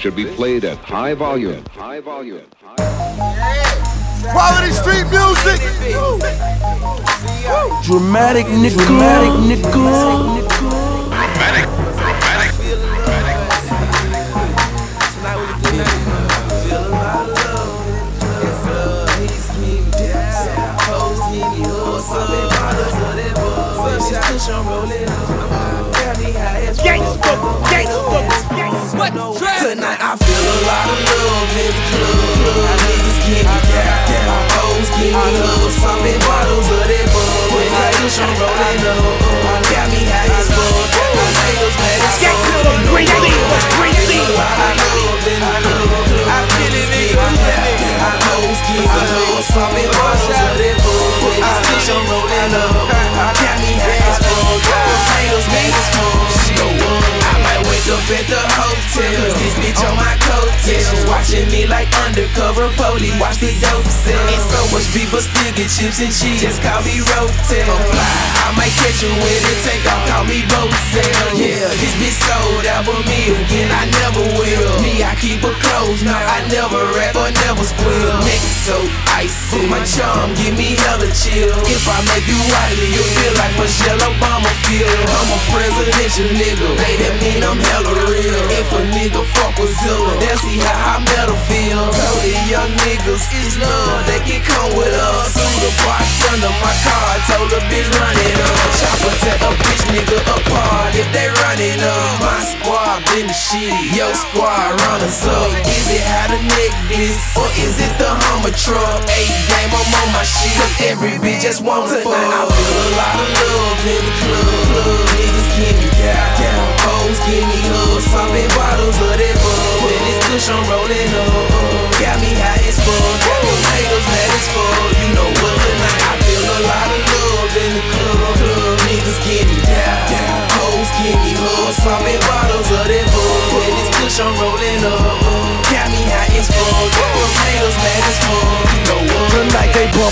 should be played at high volume. High volume. Quality street music. Dramatic nigga. Dramatic nigga. Dramatic. Dramatic. Tonight undercover police. Watch the dope sell. Ain't so much but still get chips and cheese. Just call me Rotel. I might catch you with it. Take off, call me Botel. Yeah, this bitch sold out for me again. I never will. Me, I keep her close. Now I never rap or never squeal. Neck so icy. Put my charm give me hella chill. If I make you wily, you feel like Michelle Obama feel. I'm a presidential nigga. They that mean I'm hella real. If a nigga fuck with Zilla, they'll see how I metal feel. Young niggas it's love, they can come with us. Through the bartender, my car, told the bitch run it up. Chopper tell a bitch nigga apart if they running up. My squad been the shit, your squad run us up. Is it how the neck this, or is it the Hummer truck? Eight game, I'm on my shit, cause every bitch just wanna fuck. I feel a lot of love in the club.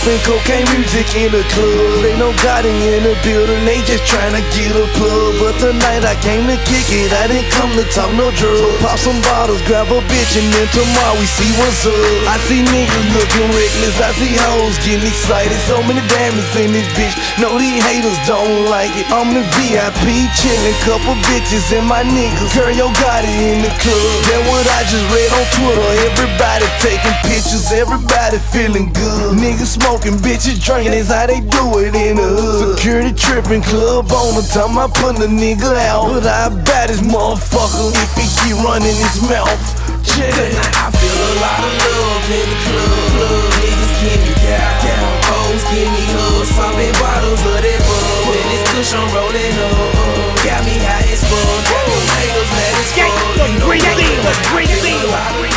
Tonight cocaine music in the club. Ain't no Gotti in the building, they just tryna get a plug. But tonight I came to kick it, I didn't come to talk no drugs. So pop some bottles, grab a bitch, and then tomorrow we see what's up. I see niggas looking reckless, I see hoes getting excited. So many diamonds in this bitch, no these haters don't like it. I'm the VIP chillin', couple bitches and my niggas. Girl, yo got it in the club. That what I just read on Twitter. Everybody taking pictures, everybody feeling good. Niggas smoking, bitches drinking, that's how they do it in the hood. Security tripping, club owner, time I put the nigga out. But I bat this motherfucker if he keep running his mouth. Check Yeah. I feel a lot of love in the club. Niggas give me down. Hoes give me hugs. Popping bottles of that bug. When it's push, I'm rolling up. Got me high as fuck. Haters mad as fuck. You know, bring it in, bring it.